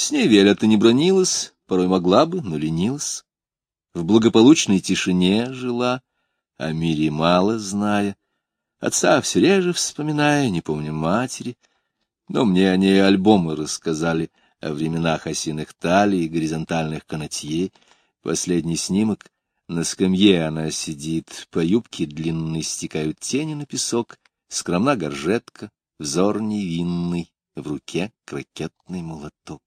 С ней Виолетта не бронилась, порой могла бы, но ленилась. В благополучной тишине жила, о мире мало зная, отца все реже вспоминая, не помню матери, но мне о ней альбомы рассказали о временах осиных талий и горизонтальных канатье. Последний снимок — на скамье она сидит, по юбке длинной стекают тени на песок, скромна горжетка, взор невинный, в руке крокетный молоток.